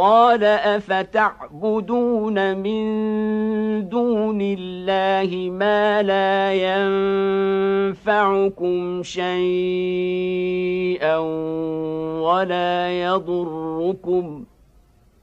قال أفتعبدون من دون الله ما لا ينفعكم شيئا ولا يضركم